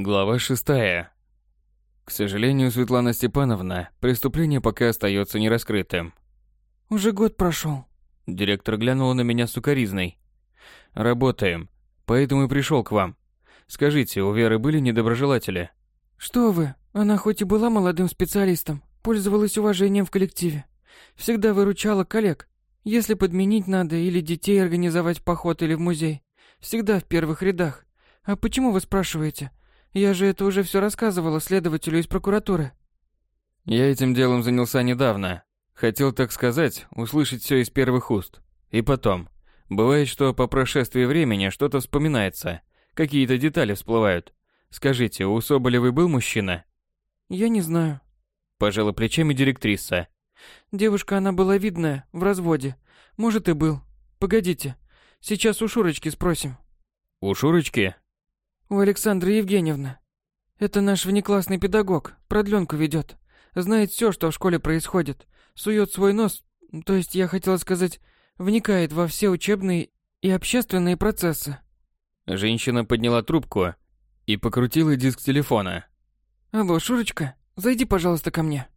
Глава шестая. К сожалению, Светлана Степановна, преступление пока остается нераскрытым. Уже год прошел. Директор глянула на меня сукоризной. Работаем, поэтому и пришел к вам. Скажите, у Веры были недоброжелатели? Что вы? Она хоть и была молодым специалистом, пользовалась уважением в коллективе. Всегда выручала коллег. Если подменить надо или детей организовать в поход или в музей, всегда в первых рядах. А почему вы спрашиваете? Я же это уже все рассказывала следователю из прокуратуры. Я этим делом занялся недавно. Хотел, так сказать, услышать все из первых уст. И потом, бывает, что по прошествии времени что-то вспоминается, какие-то детали всплывают. Скажите, у Соболевой был мужчина? Я не знаю. Пожала плечами директриса. Девушка она была видная, в разводе. Может и был. Погодите, сейчас у Шурочки спросим. У Шурочки? У Александры Евгеньевны. Это наш внеклассный педагог, продленку ведет. Знает все, что в школе происходит. Сует свой нос, то есть я хотела сказать, вникает во все учебные и общественные процессы. Женщина подняла трубку и покрутила диск телефона. Алло, Шурочка, зайди, пожалуйста, ко мне.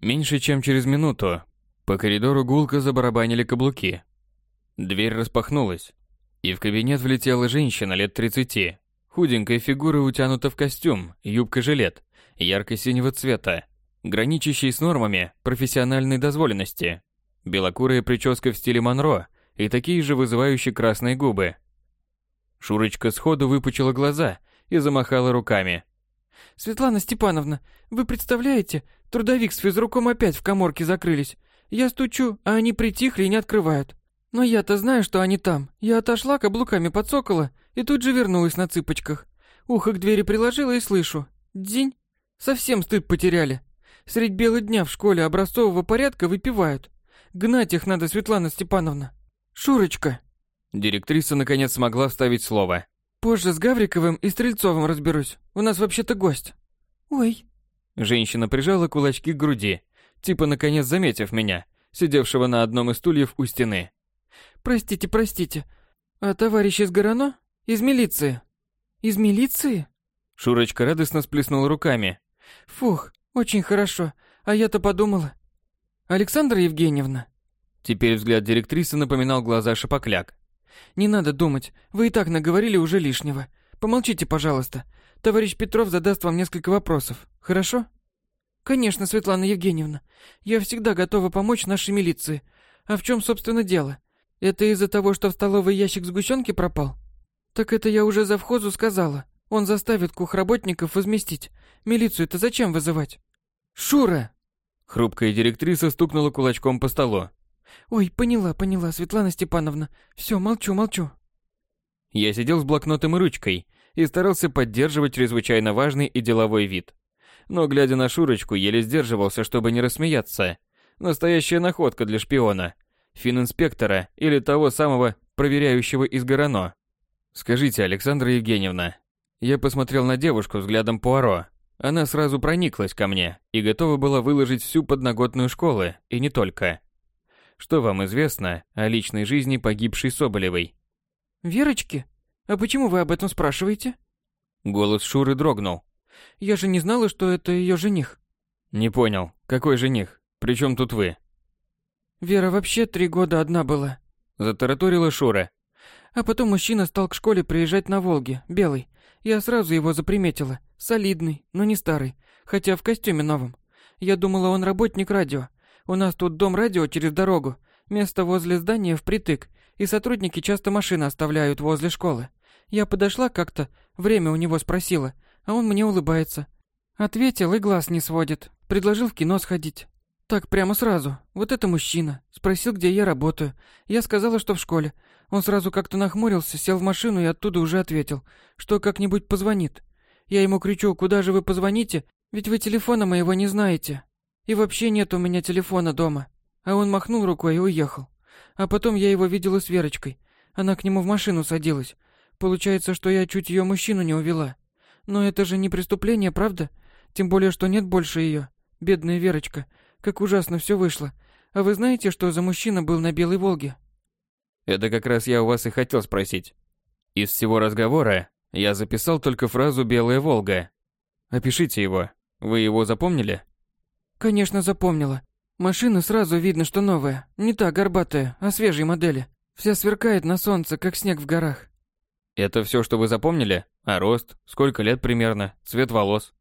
Меньше чем через минуту по коридору гулко забарабанили каблуки. Дверь распахнулась, и в кабинет влетела женщина лет 30. Худенькая фигура утянута в костюм, юбка-жилет, ярко-синего цвета, граничащий с нормами профессиональной дозволенности. Белокурая прическа в стиле Монро и такие же вызывающие красные губы. Шурочка сходу выпучила глаза и замахала руками. «Светлана Степановна, вы представляете, трудовик с физруком опять в коморке закрылись. Я стучу, а они притихли и не открывают. Но я-то знаю, что они там. Я отошла, каблуками подсокола и тут же вернулась на цыпочках. Ухо к двери приложила и слышу. День. Совсем стыд потеряли. Средь бела дня в школе образцового порядка выпивают. Гнать их надо, Светлана Степановна. Шурочка. Директриса наконец смогла вставить слово. Позже с Гавриковым и Стрельцовым разберусь. У нас вообще-то гость. Ой. Женщина прижала кулачки к груди, типа наконец заметив меня, сидевшего на одном из стульев у стены. Простите, простите. А товарищ из Горано? Из милиции? Из милиции? Шурочка радостно сплеснула руками. Фух, очень хорошо. А я-то подумала. Александра Евгеньевна. Теперь взгляд директрисы напоминал глаза шапокляк. Не надо думать, вы и так наговорили уже лишнего. Помолчите, пожалуйста. Товарищ Петров задаст вам несколько вопросов. Хорошо? Конечно, Светлана Евгеньевна. Я всегда готова помочь нашей милиции. А в чем, собственно, дело? Это из-за того, что в столовый ящик сгущенки пропал? Так это я уже завхозу сказала. Он заставит кухработников возместить. Милицию-то зачем вызывать? Шура! Хрупкая директриса стукнула кулачком по столу. Ой, поняла, поняла, Светлана Степановна. Все, молчу, молчу. Я сидел с блокнотом и ручкой и старался поддерживать чрезвычайно важный и деловой вид. Но, глядя на Шурочку, еле сдерживался, чтобы не рассмеяться. Настоящая находка для шпиона – фининспектора или того самого проверяющего из Горано. Скажите, Александра Евгеньевна, я посмотрел на девушку взглядом Пуаро. Она сразу прониклась ко мне и готова была выложить всю подноготную школы, и не только. Что вам известно о личной жизни погибшей Соболевой? Верочки? А почему вы об этом спрашиваете? Голос Шуры дрогнул. Я же не знала, что это ее жених. Не понял. Какой жених? Причем тут вы? Вера вообще три года одна была. Затараторила Шура. А потом мужчина стал к школе приезжать на Волге, белый. Я сразу его заприметила. Солидный, но не старый, хотя в костюме новом. Я думала, он работник радио. У нас тут дом радио через дорогу. Место возле здания впритык, и сотрудники часто машины оставляют возле школы. Я подошла как-то, время у него спросила, а он мне улыбается. Ответил и глаз не сводит. Предложил в кино сходить. Так прямо сразу. Вот это мужчина. Спросил, где я работаю. Я сказала, что в школе. Он сразу как-то нахмурился, сел в машину и оттуда уже ответил, что как-нибудь позвонит. Я ему кричу, куда же вы позвоните, ведь вы телефона моего не знаете. И вообще нет у меня телефона дома. А он махнул рукой и уехал. А потом я его видела с Верочкой. Она к нему в машину садилась. Получается, что я чуть ее мужчину не увела. Но это же не преступление, правда? Тем более, что нет больше ее. Бедная Верочка. Как ужасно все вышло. А вы знаете, что за мужчина был на Белой Волге? Это как раз я у вас и хотел спросить. Из всего разговора Я записал только фразу «Белая Волга». Опишите его. Вы его запомнили? Конечно, запомнила. Машина сразу видно, что новая. Не та горбатая, а свежей модели. Вся сверкает на солнце, как снег в горах. Это все, что вы запомнили? А рост? Сколько лет примерно? Цвет волос?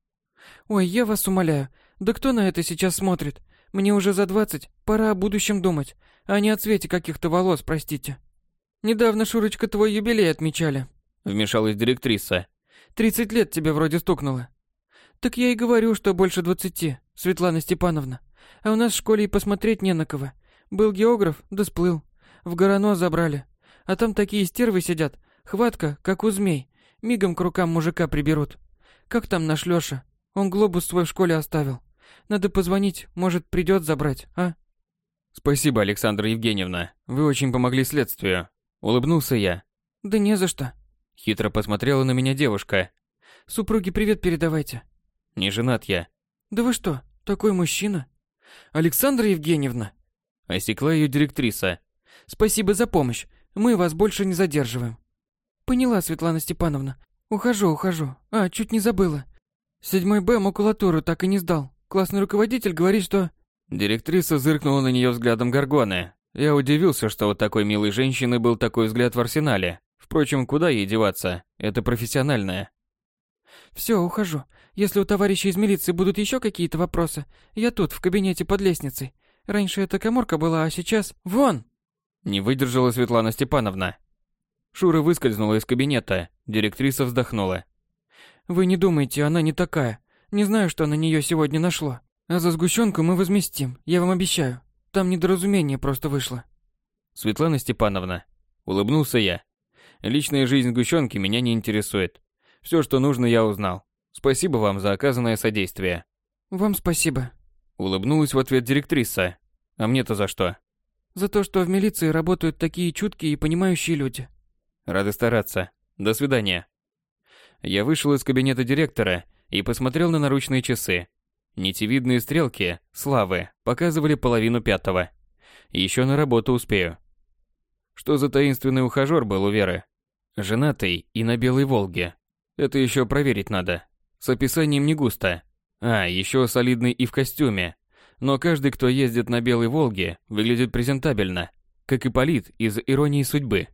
Ой, я вас умоляю. Да кто на это сейчас смотрит? Мне уже за двадцать, пора о будущем думать, а не о цвете каких-то волос, простите. Недавно, Шурочка, твой юбилей отмечали. Вмешалась директриса. Тридцать лет тебе вроде стукнуло. Так я и говорю, что больше двадцати, Светлана Степановна. А у нас в школе и посмотреть не на кого. Был географ, да сплыл. В Горано забрали. А там такие стервы сидят. Хватка, как у змей. Мигом к рукам мужика приберут. Как там наш Лёша? Он глобус свой в школе оставил. Надо позвонить, может, придёт забрать, а? Спасибо, Александра Евгеньевна. Вы очень помогли следствию. Улыбнулся я. Да не за что. Хитро посмотрела на меня девушка. Супруге привет передавайте. Не женат я. Да вы что, такой мужчина? Александра Евгеньевна. Осекла ее директриса. Спасибо за помощь. Мы вас больше не задерживаем. Поняла, Светлана Степановна. Ухожу, ухожу. А, чуть не забыла. Седьмой Б макулатуру так и не сдал. Классный руководитель говорит, что... Директриса зыркнула на нее взглядом Гаргоны. Я удивился, что у такой милой женщины был такой взгляд в арсенале. Впрочем, куда ей деваться? Это профессиональное. Все, ухожу. Если у товарища из милиции будут еще какие-то вопросы, я тут, в кабинете под лестницей. Раньше эта коморка была, а сейчас... Вон! Не выдержала Светлана Степановна. Шура выскользнула из кабинета. Директриса вздохнула. Вы не думайте, она не такая. Не знаю, что на нее сегодня нашло. А за сгущенку мы возместим, я вам обещаю. Там недоразумение просто вышло. Светлана Степановна, улыбнулся я. Личная жизнь сгущенки меня не интересует. Все, что нужно, я узнал. Спасибо вам за оказанное содействие. Вам спасибо. Улыбнулась в ответ директриса. А мне-то за что? За то, что в милиции работают такие чуткие и понимающие люди. Рады стараться. До свидания. Я вышел из кабинета директора и посмотрел на наручные часы. Нитевидные стрелки, славы, показывали половину пятого. Еще на работу успею. Что за таинственный ухажер был у Веры? Женатый и на белой Волге. Это еще проверить надо. С описанием не густо. А, еще солидный и в костюме. Но каждый, кто ездит на белой Волге, выглядит презентабельно. Как и Полит из «Иронии судьбы».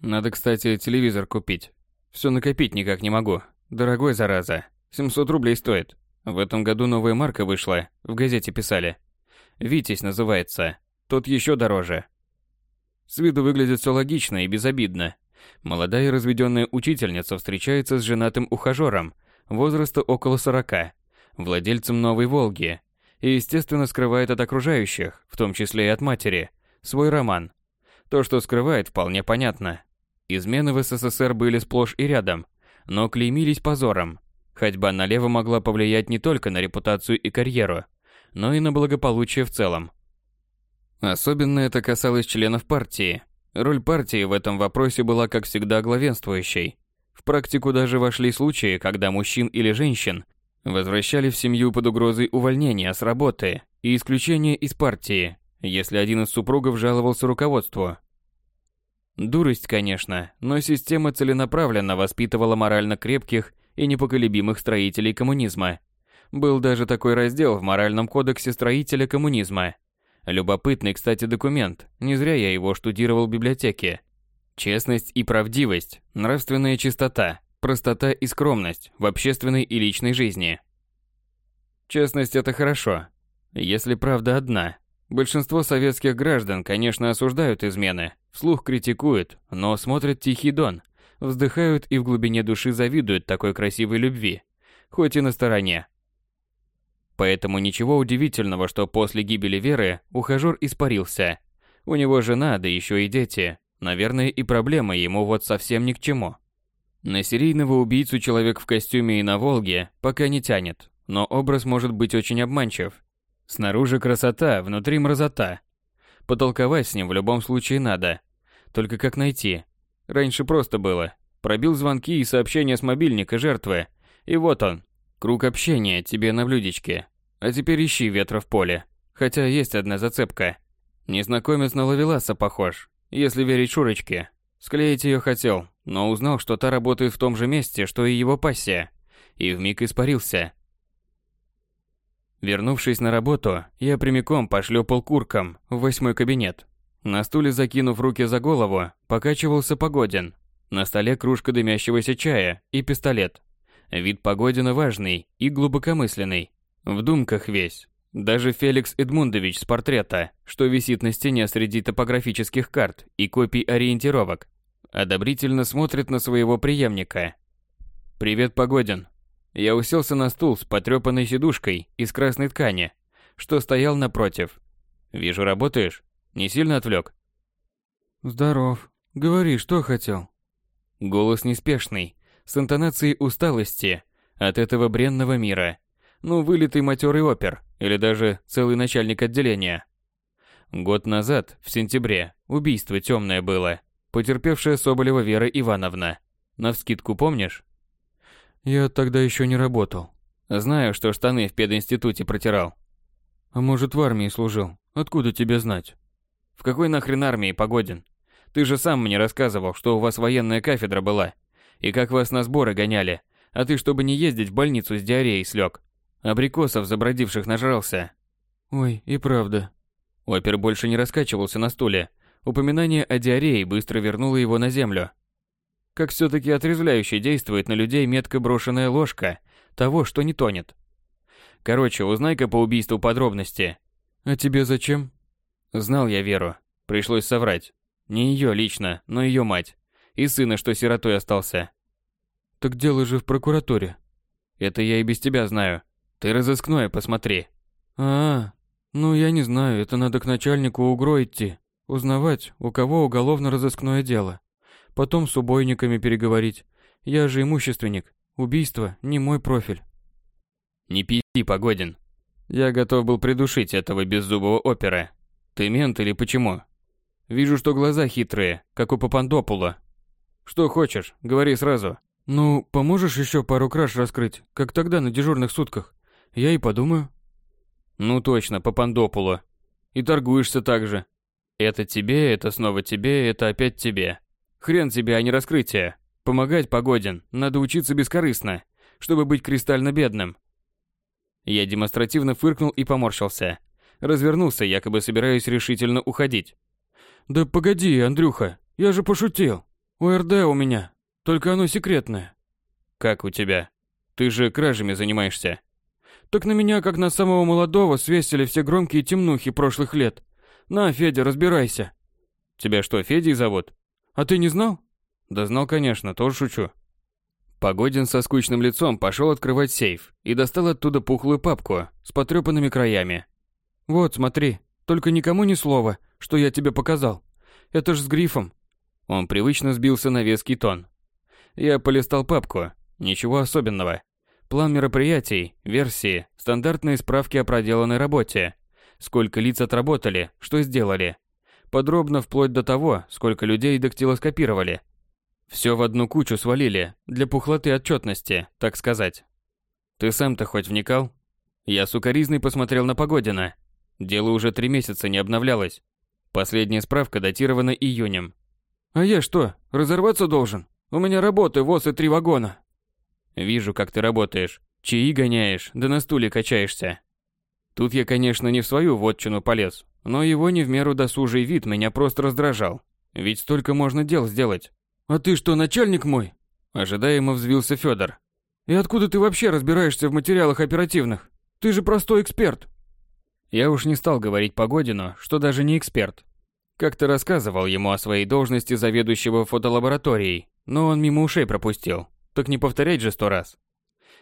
Надо, кстати, телевизор купить. Все накопить никак не могу. Дорогой, зараза. 700 рублей стоит. В этом году новая марка вышла, в газете писали. «Витязь» называется. Тот еще дороже. С виду выглядит все логично и безобидно. Молодая разведенная учительница встречается с женатым ухажером, возраста около 40, владельцем новой «Волги», и, естественно, скрывает от окружающих, в том числе и от матери, свой роман. То, что скрывает, вполне понятно. Измены в СССР были сплошь и рядом, но клеймились позором. Ходьба налево могла повлиять не только на репутацию и карьеру, но и на благополучие в целом. Особенно это касалось членов партии. Роль партии в этом вопросе была, как всегда, главенствующей. В практику даже вошли случаи, когда мужчин или женщин возвращали в семью под угрозой увольнения с работы и исключения из партии, если один из супругов жаловался руководству. Дурость, конечно, но система целенаправленно воспитывала морально крепких и непоколебимых строителей коммунизма. Был даже такой раздел в моральном кодексе строителя коммунизма. Любопытный, кстати, документ, не зря я его штудировал в библиотеке. Честность и правдивость, нравственная чистота, простота и скромность в общественной и личной жизни. Честность – это хорошо, если правда одна. Большинство советских граждан, конечно, осуждают измены, вслух критикуют, но смотрят «Тихий дон», вздыхают и в глубине души завидуют такой красивой любви, хоть и на стороне. Поэтому ничего удивительного, что после гибели Веры ухажер испарился. У него жена, да еще и дети. Наверное, и проблема ему вот совсем ни к чему. На серийного убийцу человек в костюме и на Волге пока не тянет, но образ может быть очень обманчив. Снаружи красота, внутри мразота. Потолковать с ним в любом случае надо. Только как найти? Раньше просто было. Пробил звонки и сообщения с мобильника жертвы. И вот он. Круг общения тебе на блюдечке. А теперь ищи ветра в поле. Хотя есть одна зацепка. Незнакомец на ловеласа похож, если верить Шурочке. Склеить ее хотел, но узнал, что та работает в том же месте, что и его пассия, и вмиг испарился. Вернувшись на работу, я прямиком пошлепал куркам в восьмой кабинет. На стуле, закинув руки за голову, покачивался Погодин. На столе кружка дымящегося чая и пистолет. Вид Погодина важный и глубокомысленный. В думках весь. Даже Феликс Эдмундович с портрета, что висит на стене среди топографических карт и копий ориентировок, одобрительно смотрит на своего преемника. «Привет, Погодин». Я уселся на стул с потрепанной сидушкой из красной ткани, что стоял напротив. «Вижу, работаешь. Не сильно отвлек?» «Здоров. Говори, что хотел?» Голос неспешный, с интонацией усталости от этого бренного мира. Ну, вылитый матерый опер, или даже целый начальник отделения. Год назад, в сентябре, убийство темное было, потерпевшая Соболева Вера Ивановна. Навскидку помнишь? Я тогда еще не работал. Знаю, что штаны в пединституте протирал. А может, в армии служил? Откуда тебе знать? В какой нахрен армии, Погодин? Ты же сам мне рассказывал, что у вас военная кафедра была, и как вас на сборы гоняли, а ты, чтобы не ездить в больницу с диареей, слег. Абрикосов забродивших нажрался. Ой, и правда. Опер больше не раскачивался на стуле. Упоминание о диарее быстро вернуло его на землю. Как все-таки отрезвляюще действует на людей метко брошенная ложка того, что не тонет. Короче, узнай-ка по убийству подробности. А тебе зачем? Знал я Веру. Пришлось соврать. Не ее лично, но ее мать. И сына, что сиротой остался. Так дело же в прокуратуре. Это я и без тебя знаю. Ты разыскное посмотри. А, -а, ну я не знаю, это надо к начальнику УГРО идти. Узнавать, у кого уголовно-розыскное дело. Потом с убойниками переговорить. Я же имущественник. Убийство не мой профиль. Не пи***и, Погодин. Я готов был придушить этого беззубого опера. Ты мент или почему? Вижу, что глаза хитрые, как у Папандопула. Что хочешь, говори сразу. Ну, поможешь еще пару краж раскрыть, как тогда на дежурных сутках? Я и подумаю. Ну точно, Папандопула. И торгуешься так же. Это тебе, это снова тебе, это опять тебе. Хрен тебе, а не раскрытие. Помогать Погодин, надо учиться бескорыстно, чтобы быть кристально бедным. Я демонстративно фыркнул и поморщился. Развернулся, якобы собираясь решительно уходить. Да погоди, Андрюха, я же пошутил. УРД у меня, только оно секретное. Как у тебя? Ты же кражами занимаешься. Так на меня, как на самого молодого, свесили все громкие темнухи прошлых лет. На, Федя, разбирайся. Тебя что, Федей зовут? А ты не знал? Да знал, конечно, тоже шучу. Погодин со скучным лицом пошел открывать сейф и достал оттуда пухлую папку с потрепанными краями. Вот, смотри, только никому ни слова, что я тебе показал. Это ж с грифом. Он привычно сбился на веский тон. Я полистал папку. Ничего особенного. План мероприятий, версии, стандартные справки о проделанной работе. Сколько лиц отработали, что сделали. Подробно вплоть до того, сколько людей дактилоскопировали. Все в одну кучу свалили, для пухлоты отчетности, так сказать. Ты сам-то хоть вникал? Я сукоризный посмотрел на Погодина. Дело уже три месяца не обновлялось. Последняя справка датирована июнем. А я что, разорваться должен? У меня работы, ВОЗ и три вагона. Вижу, как ты работаешь. Чаи гоняешь, да на стуле качаешься. Тут я, конечно, не в свою вотчину полез, но его не в меру досужий вид меня просто раздражал. Ведь столько можно дел сделать. А ты что, начальник мой? Ожидаемо взвился Федор. И откуда ты вообще разбираешься в материалах оперативных? Ты же простой эксперт. Я уж не стал говорить Погодину, что даже не эксперт. Как-то рассказывал ему о своей должности заведующего фотолабораторией, но он мимо ушей пропустил. Так не повторять же сто раз.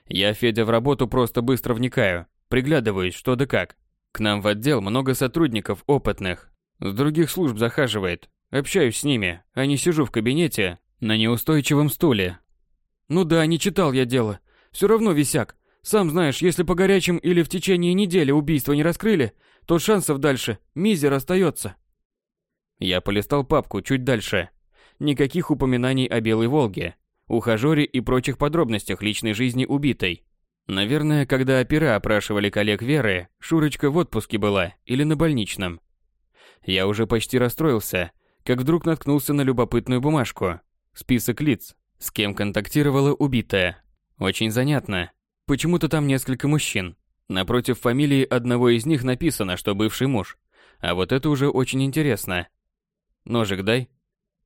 Я, Федя, в работу просто быстро вникаю, приглядываюсь, что да как. К нам в отдел много сотрудников опытных. С других служб захаживает. Общаюсь с ними, а не сижу в кабинете на неустойчивом стуле. Ну да, не читал я дело. Все равно висяк. Сам знаешь, если по горячим или в течение недели убийство не раскрыли, то шансов дальше мизер остается. Я полистал папку чуть дальше. Никаких упоминаний о Белой Волге, ухажёре и прочих подробностях личной жизни убитой. Наверное, когда опера опрашивали коллег Веры, Шурочка в отпуске была или на больничном. Я уже почти расстроился, как вдруг наткнулся на любопытную бумажку. Список лиц, с кем контактировала убитая. Очень занятно. Почему-то там несколько мужчин. Напротив фамилии одного из них написано, что бывший муж. А вот это уже очень интересно. Ножик дай.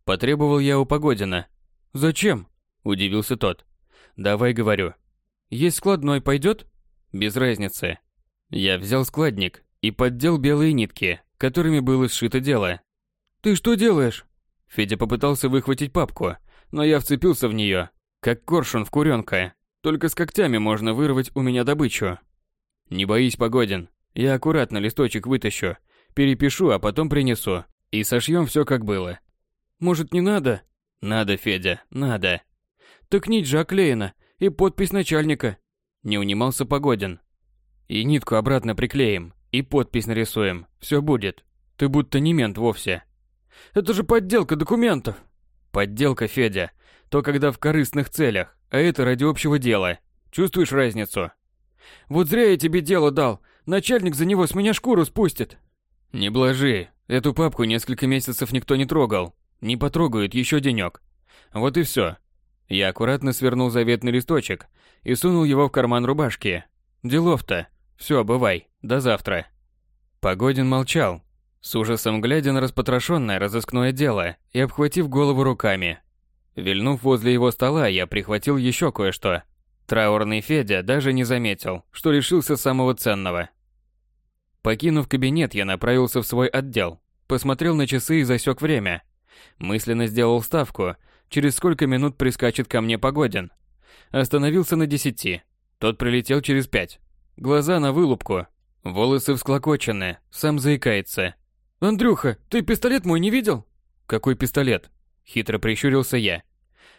Потребовал я у Погодина. Зачем? Удивился тот. Давай, говорю. Есть складной, пойдет? Без разницы. Я взял складник и поддел белые нитки, которыми было сшито дело. Ты что делаешь? Федя попытался выхватить папку, но я вцепился в нее, как коршун в куренка. Только с когтями можно вырвать у меня добычу. Не боись, Погодин. Я аккуратно листочек вытащу, перепишу, а потом принесу. И сошьем все как было. Может, не надо? Надо, Федя, надо. Так нить же оклеена, и подпись начальника. Не унимался Погодин. И нитку обратно приклеим, и подпись нарисуем. Все будет. Ты будто не мент вовсе. Это же подделка документов. Подделка, Федя. То когда в корыстных целях, а это ради общего дела. Чувствуешь разницу? Вот зря я тебе дело дал. Начальник за него с меня шкуру спустит. Не блажи. Эту папку несколько месяцев никто не трогал. Не потрогают еще денек. Вот и все. Я аккуратно свернул заветный листочек и сунул его в карман рубашки. Делов-то. Все, бывай. До завтра. Погодин молчал, с ужасом глядя на распотрошенное разыскное дело и обхватив голову руками. Вильнув возле его стола, я прихватил еще кое-что. Траурный Федя даже не заметил, что лишился самого ценного. Покинув кабинет, я направился в свой отдел, посмотрел на часы и засек время. Мысленно сделал ставку, через сколько минут прискачет ко мне Погодин. Остановился на десяти. Тот прилетел через пять. Глаза на вылупку, волосы всклокочены, сам заикается. «Андрюха, ты пистолет мой не видел?» «Какой пистолет?» Хитро прищурился я.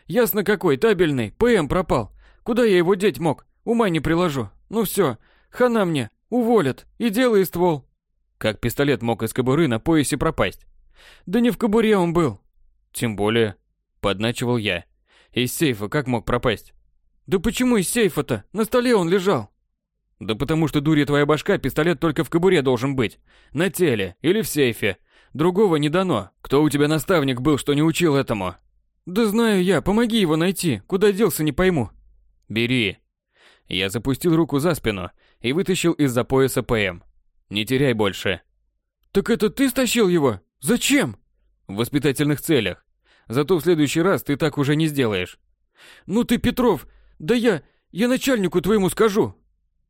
«Ясно какой, табельный, ПМ пропал. Куда я его деть мог? Ума не приложу. Ну все, хана мне, уволят, и делай ствол». Как пистолет мог из кобуры на поясе пропасть? Да не в кобуре он был. Тем более, подначивал я. Из сейфа как мог пропасть? Да почему из сейфа-то? На столе он лежал. Да потому что дурья твоя башка, пистолет только в кобуре должен быть. На теле или в сейфе. Другого не дано. Кто у тебя наставник был, что не учил этому? Да знаю я, помоги его найти. Куда делся, не пойму. Бери. Я запустил руку за спину и вытащил из-за пояса ПМ. Не теряй больше. Так это ты стащил его? Зачем? В воспитательных целях. Зато в следующий раз ты так уже не сделаешь. Ну ты, Петров, да я, я начальнику твоему скажу.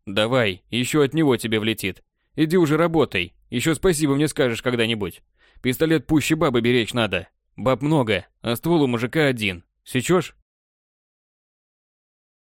Давай, еще от него тебе влетит. Иди уже работай. Еще спасибо мне скажешь когда-нибудь. Пистолет пуще бабы беречь надо. Баб много, а ствол у мужика один. Сечешь?